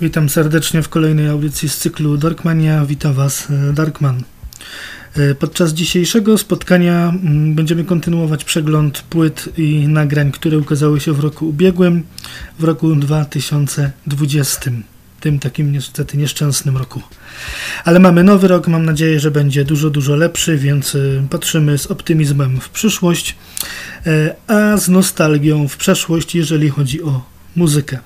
Witam serdecznie w kolejnej audycji z cyklu Darkmania. Witam Was e, Darkman. E, podczas dzisiejszego spotkania mm, będziemy kontynuować przegląd płyt i nagrań, które ukazały się w roku ubiegłym, w roku 2020. Tym takim niestety nieszczęsnym roku. Ale mamy nowy rok, mam nadzieję, że będzie dużo, dużo lepszy, więc e, patrzymy z optymizmem w przyszłość, a z nostalgią w przeszłość, jeżeli chodzi o muzykę.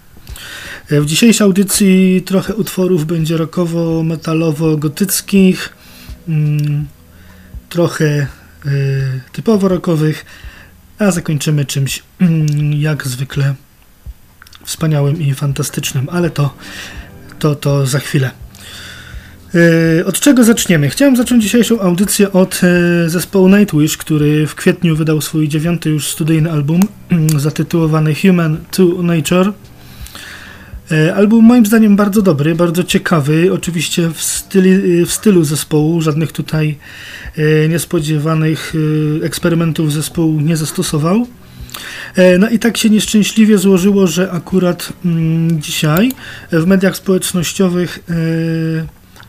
E, w dzisiejszej audycji trochę utworów będzie rockowo, metalowo, gotyckich, mm, trochę e, typowo rockowych, a zakończymy czymś mm, jak zwykle wspaniałym i fantastycznym, ale to, to, to za chwilę. E, od czego zaczniemy? Chciałem zacząć dzisiejszą audycję od zespołu Nightwish, który w kwietniu wydał swój dziewiąty już studyjny album zatytułowany Human to Nature. E, album moim zdaniem bardzo dobry, bardzo ciekawy, oczywiście w, styli, w stylu zespołu, żadnych tutaj e, niespodziewanych e, eksperymentów zespołu nie zastosował. No i tak się nieszczęśliwie złożyło, że akurat mm, dzisiaj w mediach społecznościowych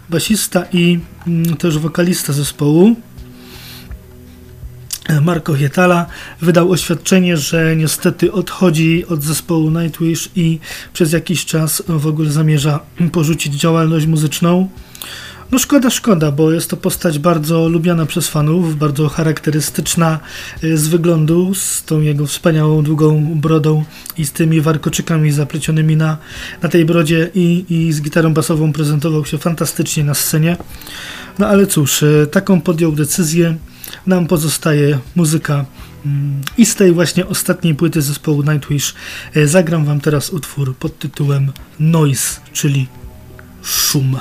basista i mm, też wokalista zespołu Marco Hietala wydał oświadczenie, że niestety odchodzi od zespołu Nightwish i przez jakiś czas w ogóle zamierza porzucić działalność muzyczną. No szkoda, szkoda, bo jest to postać bardzo lubiana przez fanów, bardzo charakterystyczna y, z wyglądu, z tą jego wspaniałą, długą brodą i z tymi warkoczykami zaplecionymi na, na tej brodzie i, i z gitarą basową prezentował się fantastycznie na scenie. No ale cóż, y, taką podjął decyzję nam pozostaje muzyka mm, i z tej właśnie ostatniej płyty zespołu Nightwish e, zagram wam teraz utwór pod tytułem Noise, czyli szum.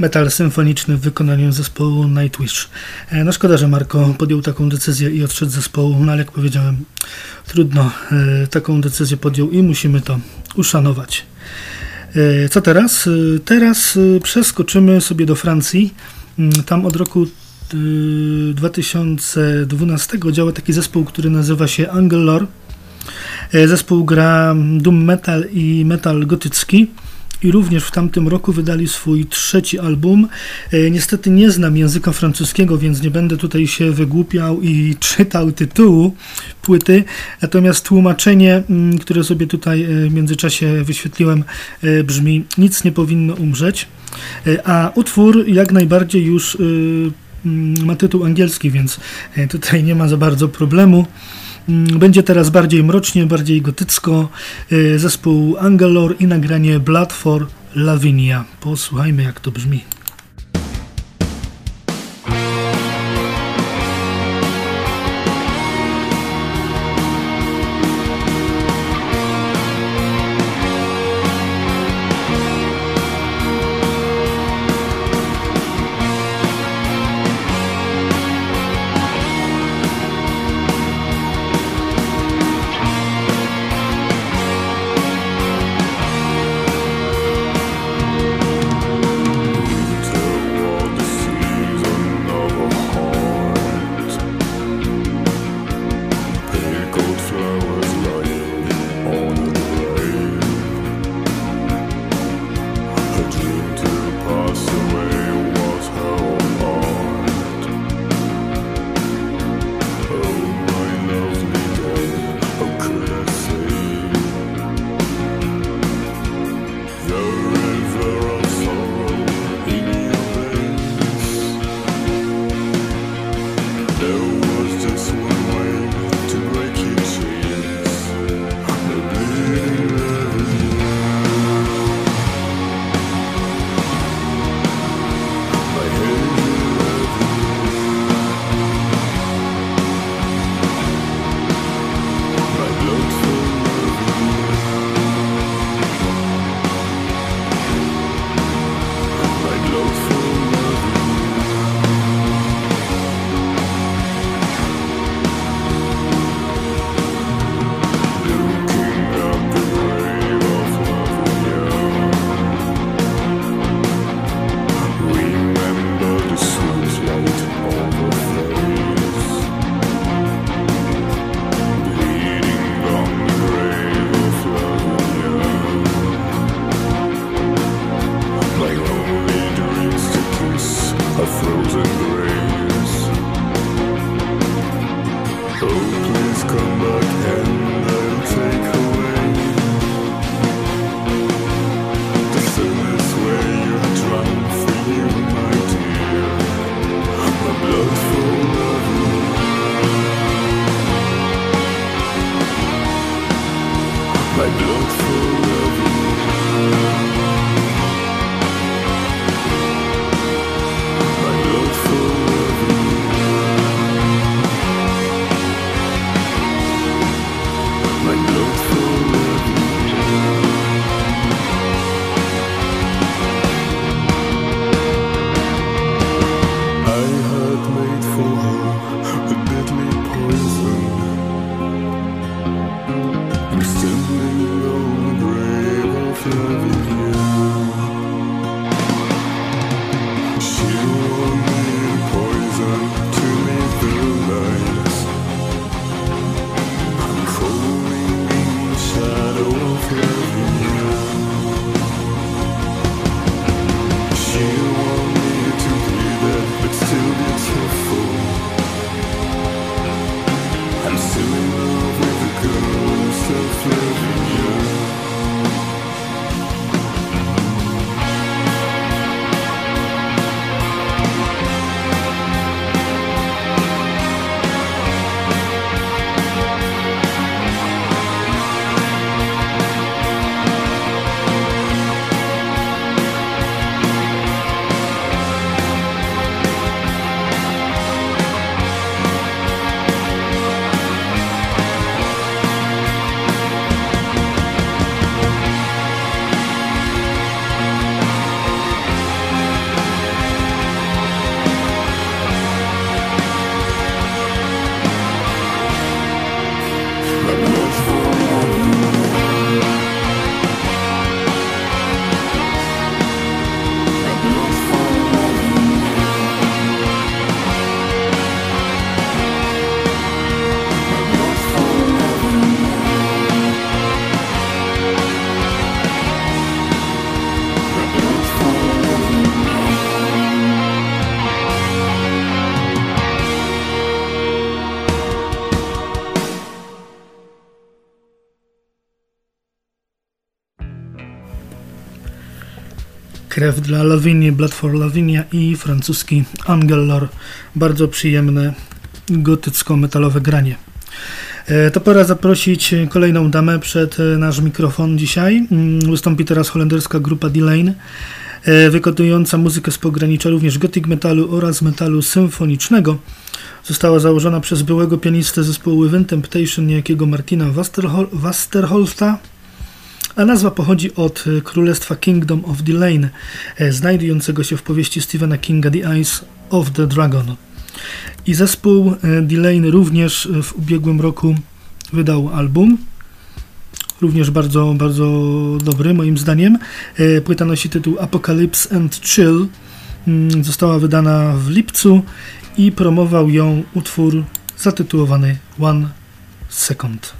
Metal symfoniczny w wykonaniu zespołu Nightwish. E, no szkoda, że Marko podjął taką decyzję i odszedł z zespołu, no ale jak powiedziałem, trudno e, taką decyzję podjął i musimy to uszanować. E, co teraz? Teraz przeskoczymy sobie do Francji. Mm, tam od roku 2012 działa taki zespół, który nazywa się Angelor. Zespół gra doom metal i metal gotycki i również w tamtym roku wydali swój trzeci album. E, niestety nie znam języka francuskiego, więc nie będę tutaj się wygłupiał i czytał tytułu płyty, natomiast tłumaczenie, mm, które sobie tutaj e, w międzyczasie wyświetliłem, e, brzmi: Nic nie powinno umrzeć. A utwór jak najbardziej już mm, ma tytuł angielski, więc tutaj nie ma za bardzo problemu. Mm, będzie teraz bardziej mrocznie, bardziej gotycko. Y, zespół Angelor i nagranie Blood for Lavinia. Posłuchajmy jak to brzmi. Krew dla Lavinia, Blood for Lavinia i francuski Angelor. Bardzo przyjemne gotycko-metalowe granie. E, to pora zaprosić kolejną damę przed e, nasz mikrofon dzisiaj. Mm, wystąpi teraz holenderska grupa D-Lane, e, wykonująca muzykę z pogranicza również gothic metalu oraz metalu symfonicznego. Została założona przez byłego pianistę zespołu Wind Temptation, niejakiego Martina Wasterholta, a nazwa pochodzi od królestwa Kingdom of Delane, znajdującego się w powieści Stephena Kinga The Eyes of the Dragon. I zespół e, Delane również w ubiegłym roku wydał album. Również bardzo, bardzo dobry moim zdaniem. E, płyta nosi tytuł Apocalypse and Chill. Mm, została wydana w lipcu i promował ją utwór zatytułowany One Second.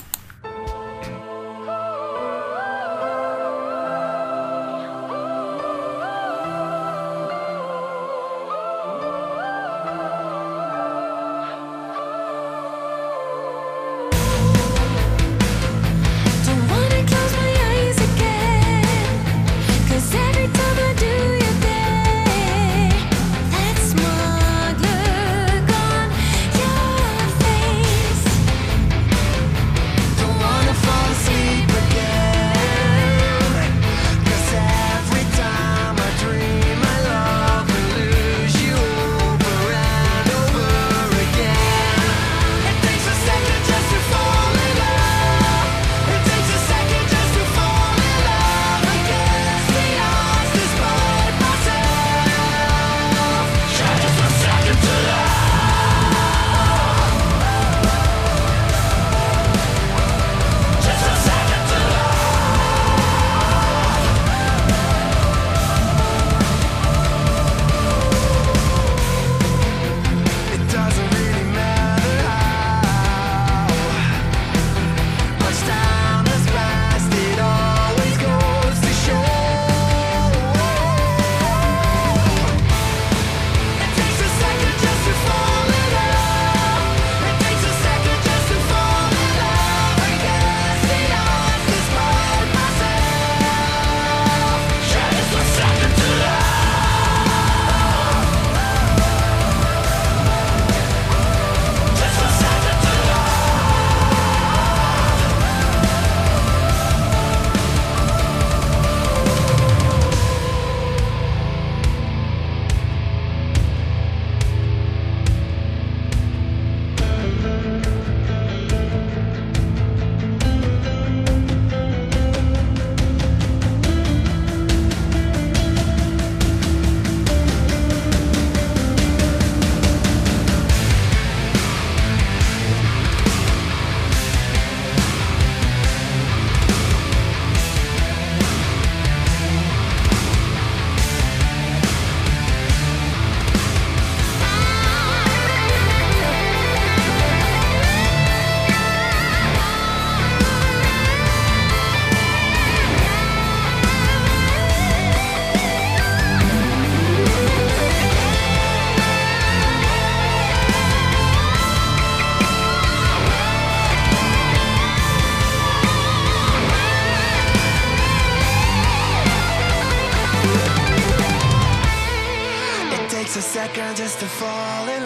to fall in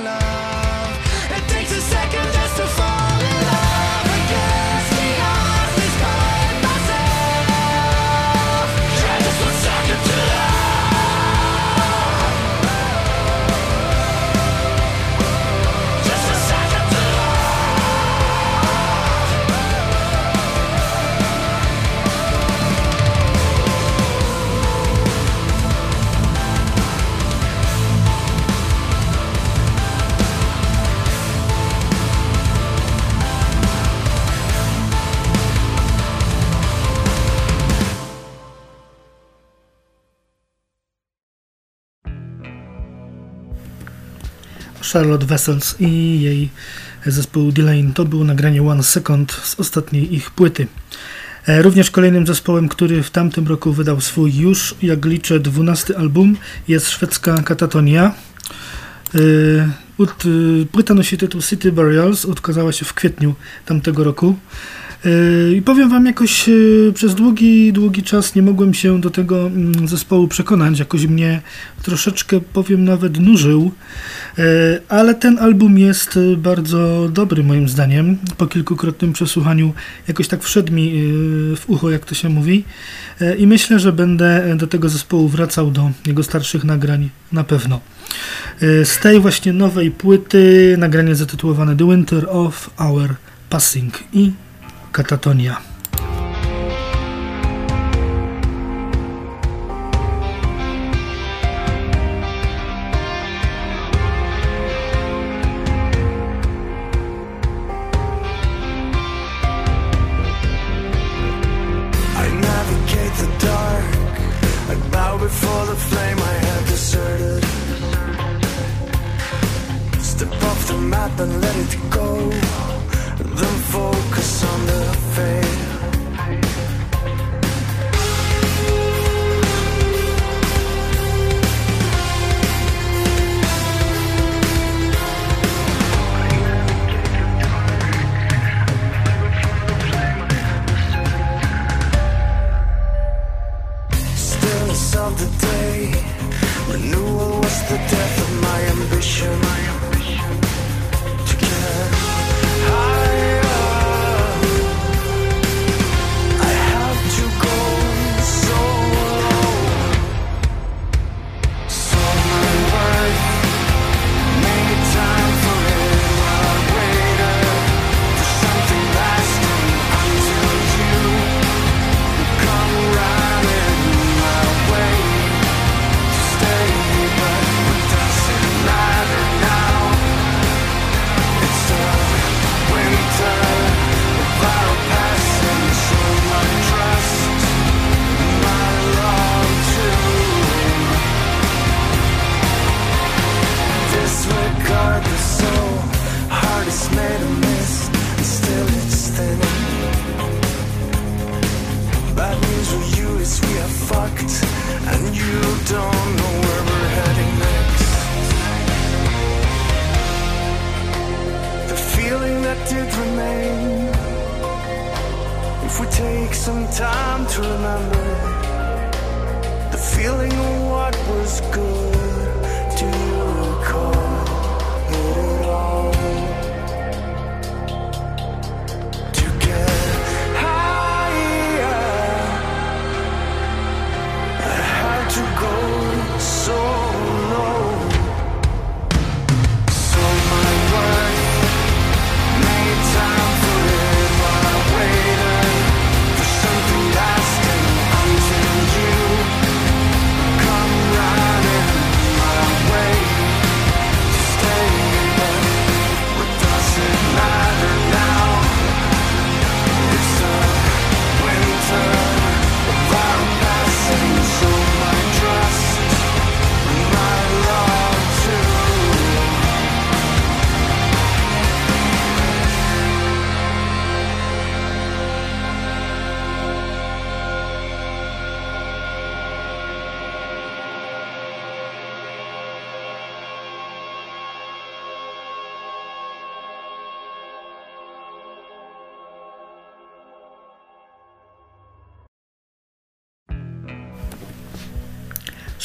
Charlotte Vessels i jej zespół Delane. To było nagranie One Second z ostatniej ich płyty. E, również kolejnym zespołem, który w tamtym roku wydał swój już, jak liczę, dwunasty album jest szwedzka Katatonia. E, e, płyta nosi tytuł City Burials, ukazała się w kwietniu tamtego roku. I powiem wam, jakoś przez długi, długi czas nie mogłem się do tego mm, zespołu przekonać. Jakoś mnie troszeczkę, powiem, nawet nużył. Ale ten album jest bardzo dobry moim zdaniem. Po kilkukrotnym przesłuchaniu jakoś tak wszedł mi w ucho, jak to się mówi. I myślę, że będę do tego zespołu wracał do jego starszych nagrań na pewno. Z tej właśnie nowej płyty nagranie zatytułowane The Winter of Our Passing i Katatonia. time to remember the feeling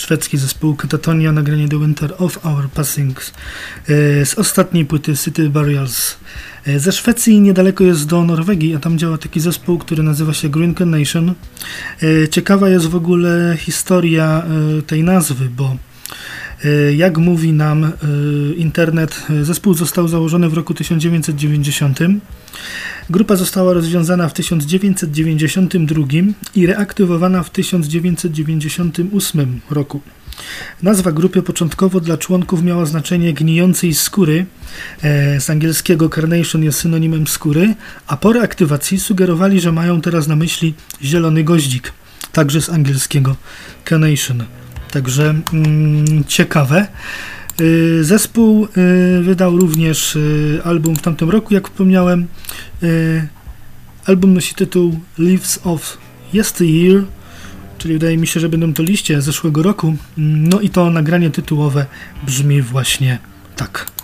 szwedzki zespół Katatonia, nagranie The Winter of Our Passings e, z ostatniej płyty City Burials. E, ze Szwecji niedaleko jest do Norwegii, a tam działa taki zespół, który nazywa się Green Nation. E, ciekawa jest w ogóle historia tej nazwy, bo jak mówi nam internet, zespół został założony w roku 1990. Grupa została rozwiązana w 1992 i reaktywowana w 1998 roku. Nazwa grupy początkowo dla członków miała znaczenie gnijącej skóry, e, z angielskiego carnation jest synonimem skóry, a po reaktywacji sugerowali, że mają teraz na myśli zielony goździk, także z angielskiego carnation. Także mm, ciekawe. Y, zespół y, wydał również y, album w tamtym roku, jak wspomniałem. Album nosi tytuł Leaves of Yesteryear, czyli wydaje mi się, że będą to liście zeszłego roku. No i to nagranie tytułowe brzmi właśnie tak.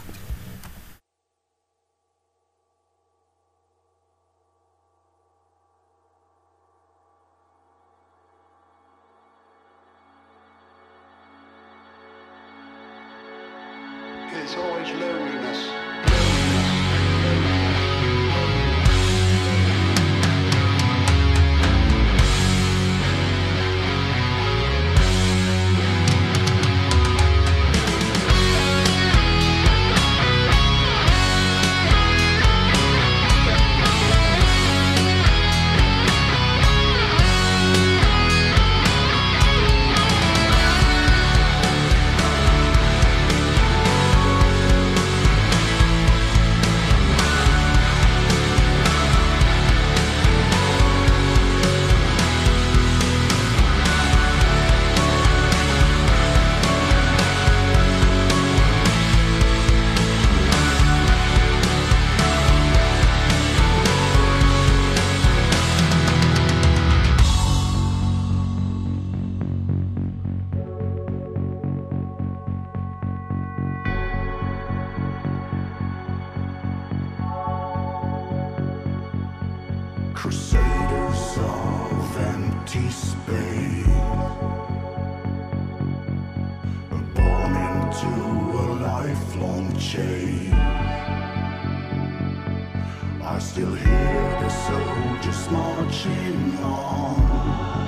I still hear the soldiers marching on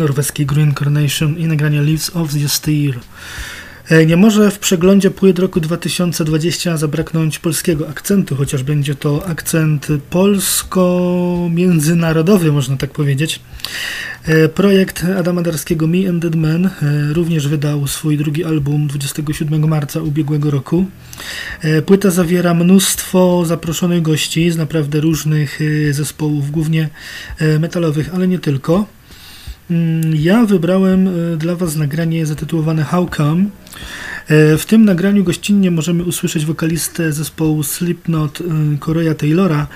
norweskiej Green Carnation i nagrania Leaves of the Steel. E, Nie może w przeglądzie płyt roku 2020 zabraknąć polskiego akcentu, chociaż będzie to akcent polsko-międzynarodowy, można tak powiedzieć. E, Projekt Adama Darskiego Me and Dead Man e, również wydał swój drugi album 27 marca ubiegłego roku. Płyta zawiera mnóstwo zaproszonych gości z naprawdę różnych zespołów, głównie metalowych, ale nie tylko. Mm, Ja wybrałem e, dla Was nagranie zatytułowane How Come. E, W tym nagraniu gościnnie możemy usłyszeć wokalistę zespołu Slipknot e, Korea Taylora,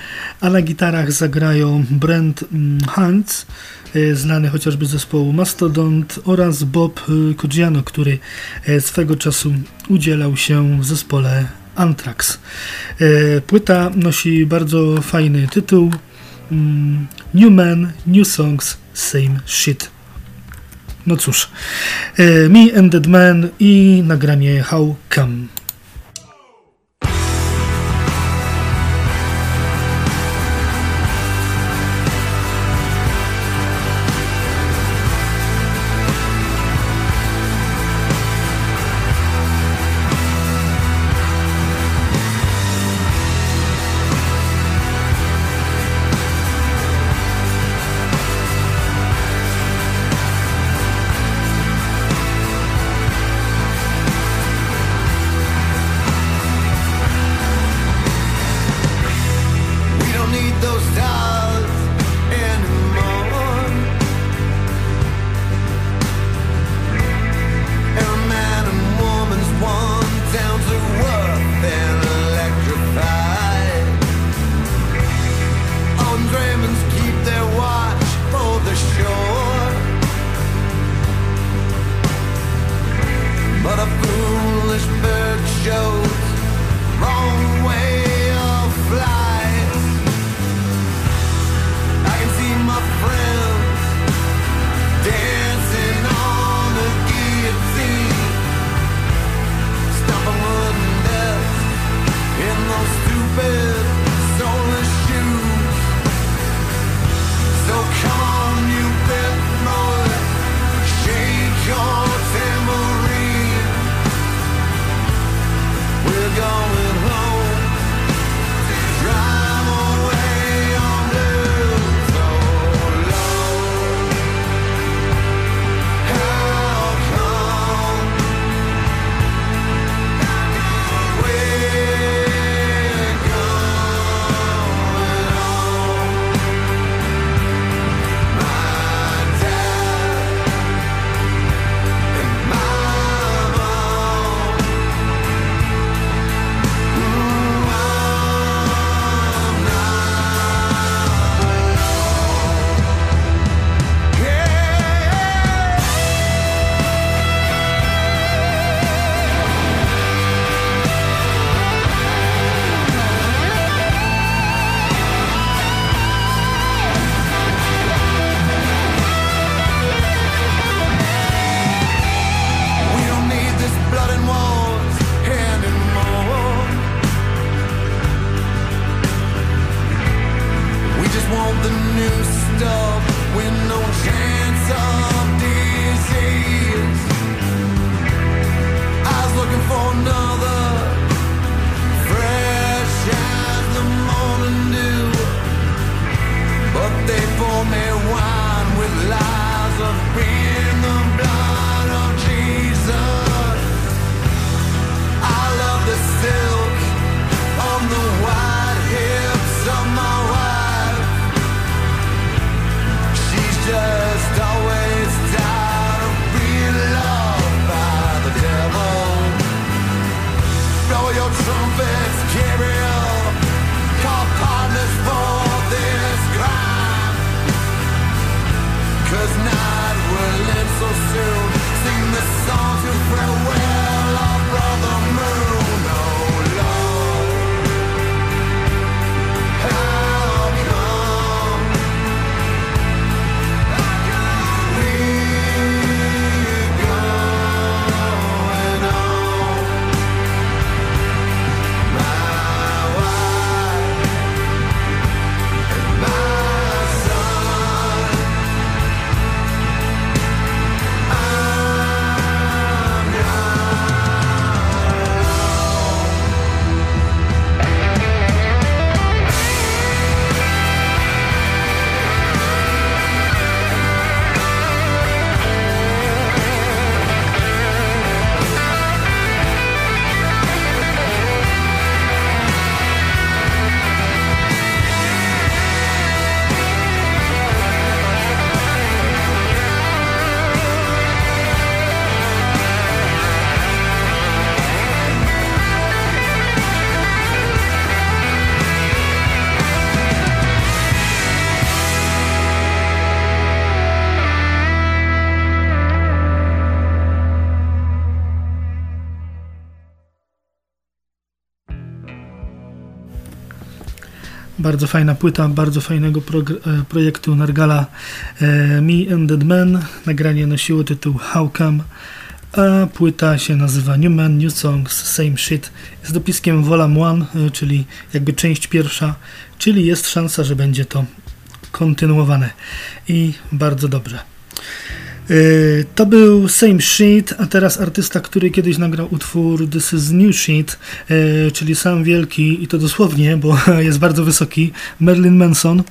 a na gitarach zagrają Brent mm, Hans, e, znany chociażby z zespołu Mastodont oraz Bob e, Coggiano, który e, swego czasu udzielał się w zespole Anthrax. E, Płyta nosi bardzo fajny tytuł mm, New Man, New Songs, Same Shit. No cóż, e, Me and Dead Man i nagranie How Come. trumpets carry Bardzo fajna płyta, bardzo fajnego e, projektu Nargala e, Me and Dead Man. Nagranie nosiło tytuł How Come, a płyta się nazywa New Man, New Songs, Same Shit. Z dopiskiem Volume 1, e, czyli jakby część pierwsza, czyli jest szansa, że będzie to kontynuowane i bardzo dobrze. Yy, To był Same Shit, a teraz artysta, który kiedyś nagrał utwór This is New Shit, yy, czyli sam wielki i to dosłownie, bo jest bardzo wysoki, Merlin Manson.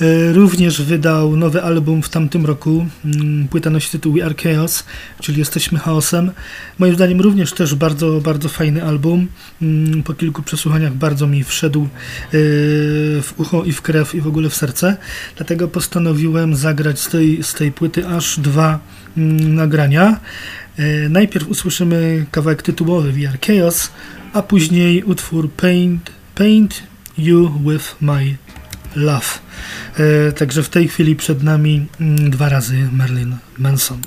Yy, Również wydał nowy album w tamtym roku. Mm, Płyta nosi tytuł We Are Chaos, czyli Jesteśmy Chaosem. Moim zdaniem również też bardzo, bardzo fajny album. Mm, Po kilku przesłuchaniach bardzo mi wszedł w ucho i w krew i w ogóle w serce. Dlatego postanowiłem zagrać z tej, z tej płyty aż dwa mm, nagrania. Yy, Najpierw usłyszymy kawałek tytułowy Are Chaos, a później utwór Paint, Paint You With My Love. Yy, Także w tej chwili przed nami mm, dwa razy Merlin Manson.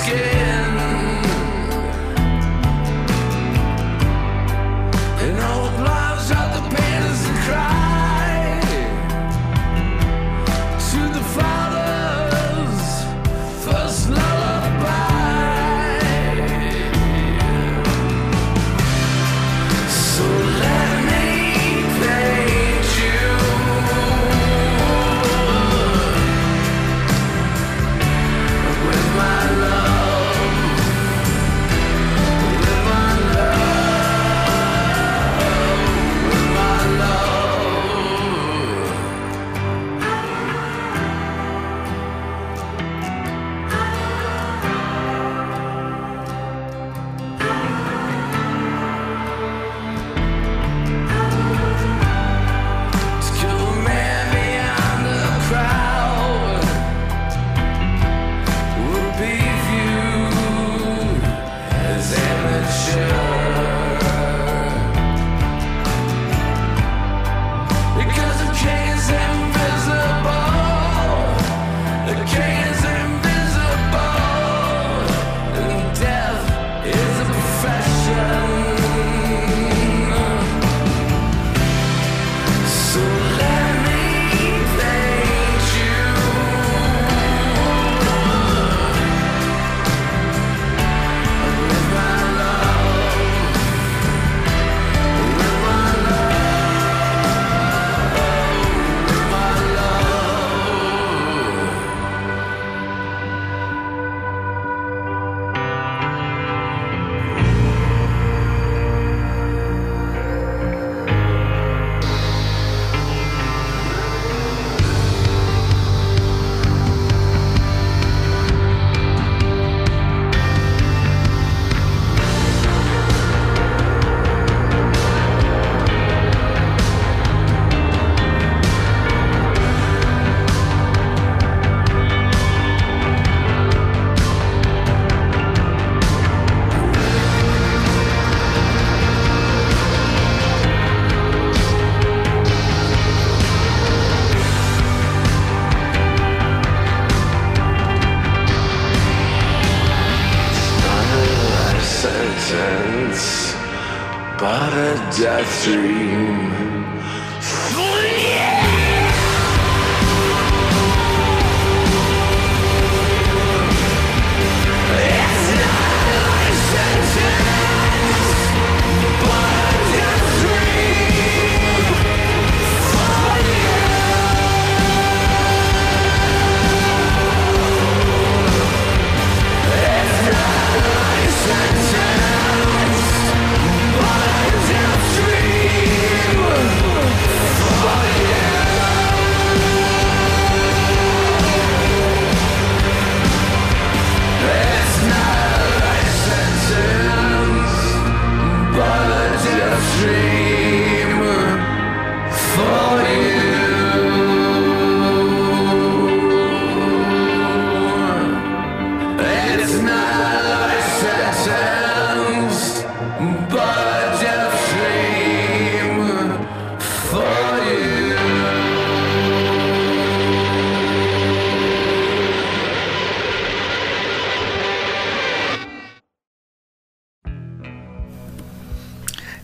escape.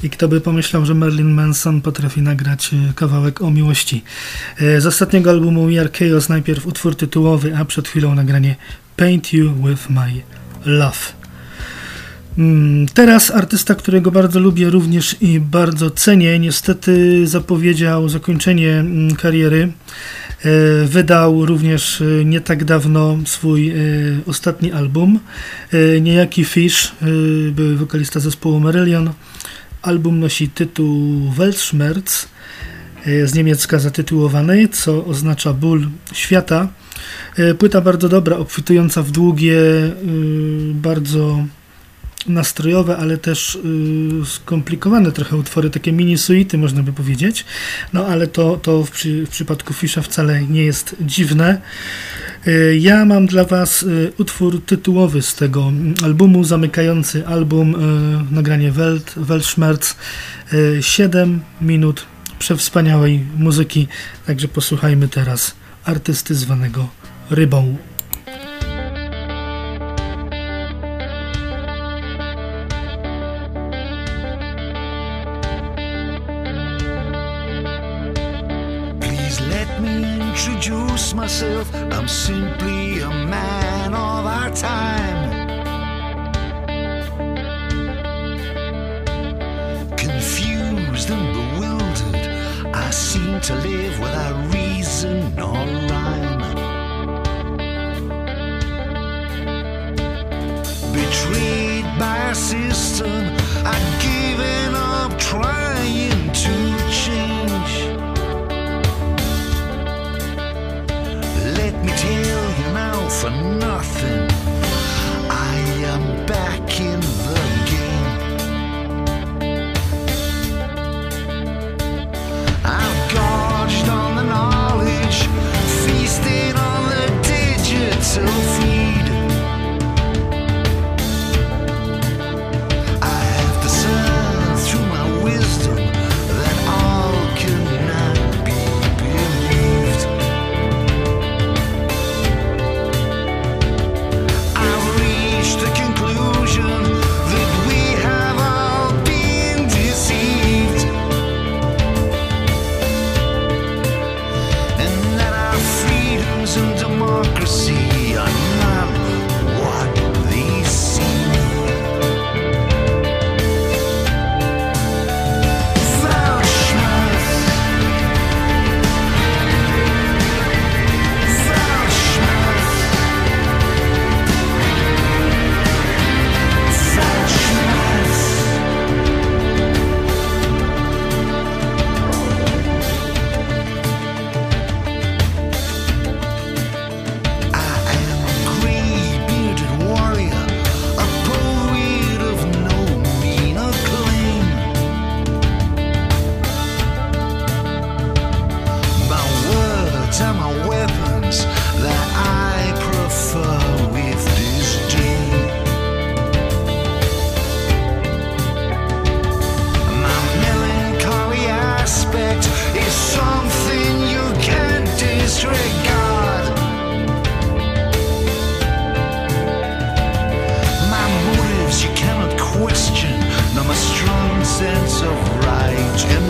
I kto by pomyślał, że Marilyn Manson potrafi nagrać e, kawałek o miłości. E, Z ostatniego albumu We Are Chaos najpierw utwór tytułowy, a przed chwilą nagranie Paint You With My Love. Mm, Teraz artysta, którego bardzo lubię również i bardzo cenię, niestety zapowiedział zakończenie mm, kariery. E, Wydał również nie tak dawno swój ostatni album. Niejaki Fish, były wokalista zespołu Marillion. Album nosi tytuł Weltschmerz, e, z niemiecka zatytułowany, co oznacza ból świata. E, Płyta bardzo dobra, obfitująca w długie, y, bardzo nastrojowe, ale też skomplikowane trochę utwory, takie mini suity można by powiedzieć. No ale to, to w, przy, w przypadku Fisza wcale nie jest dziwne. Y, Ja mam dla Was y, utwór tytułowy z tego albumu, zamykający album, y, nagranie Welt, Weltschmerz, 7 minut przewspaniałej muzyki, także posłuchajmy teraz artysty zwanego Rybą. I'm simply a man of our time. Confused and bewildered, I seem to live without reason or rhyme. Betrayed by a system, I've given up trying much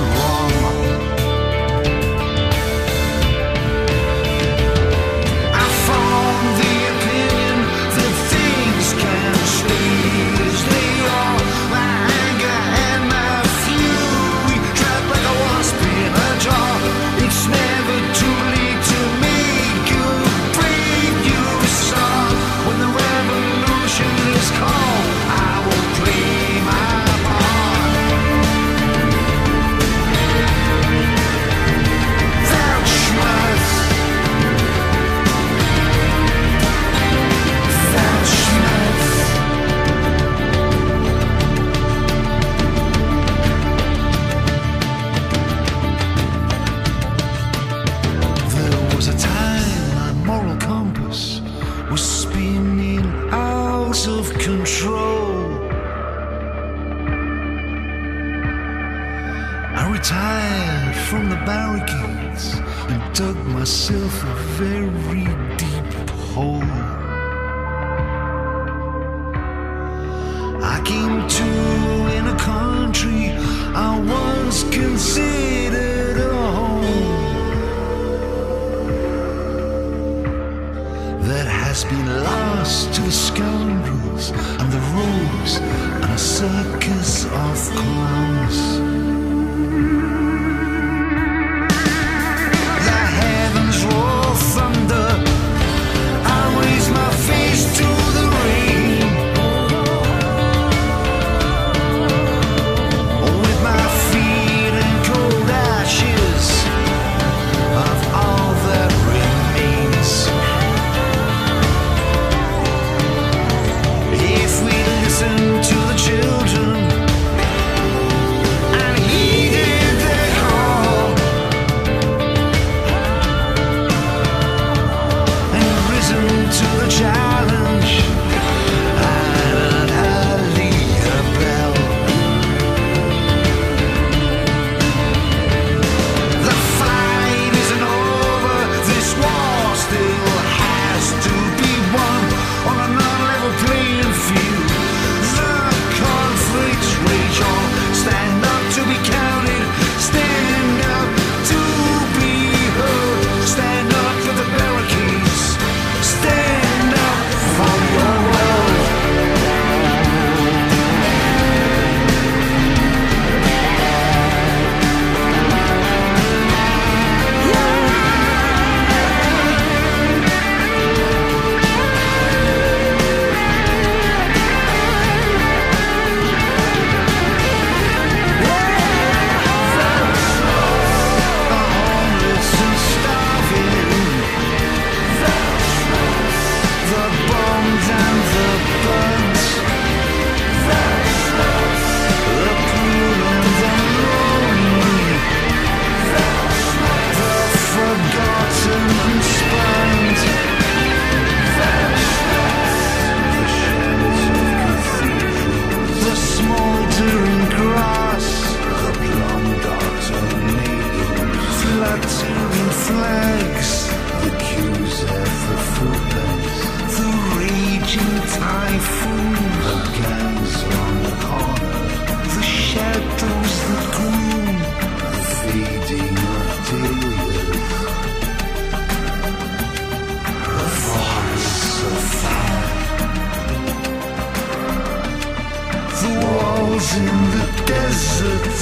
in the desert.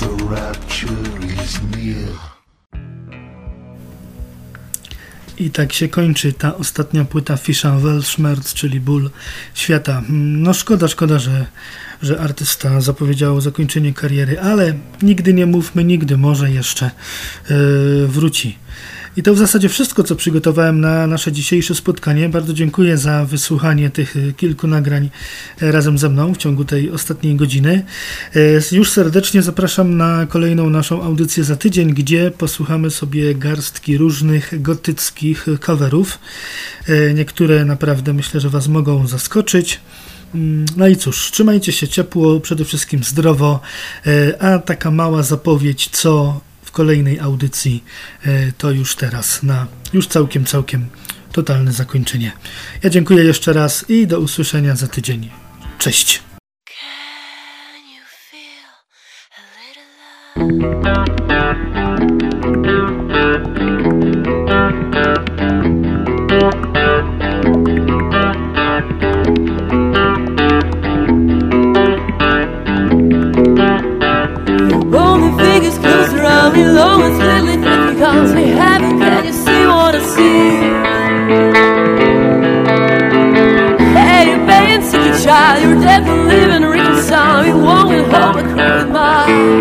The rapture is near. I tak się kończy ta ostatnia płyta Fisha Weltschmerz, czyli Ból Świata. No szkoda, szkoda, że, że artysta zapowiedział zakończenie kariery, ale nigdy nie mówmy nigdy, może jeszcze yy, wróci. I to w zasadzie wszystko, co przygotowałem na nasze dzisiejsze spotkanie. Bardzo dziękuję za wysłuchanie tych y, kilku nagrań e, razem ze mną w ciągu tej ostatniej godziny. E, Już serdecznie zapraszam na kolejną naszą audycję za tydzień, gdzie posłuchamy sobie garstki różnych gotyckich coverów. E, Niektóre naprawdę myślę, że Was mogą zaskoczyć. Mm, No i cóż, trzymajcie się ciepło, przede wszystkim zdrowo, e, a taka mała zapowiedź, co w kolejnej audycji, e, to już teraz na już całkiem, całkiem totalne zakończenie. Ja dziękuję jeszcze raz i do usłyszenia za tydzień. Cześć! Can you feel a little love? I'll be low and Lilith if he calls me heaven. Can you see what I see? Hey, you child, you're dead for living, reconcile. You won't hold a crying mind.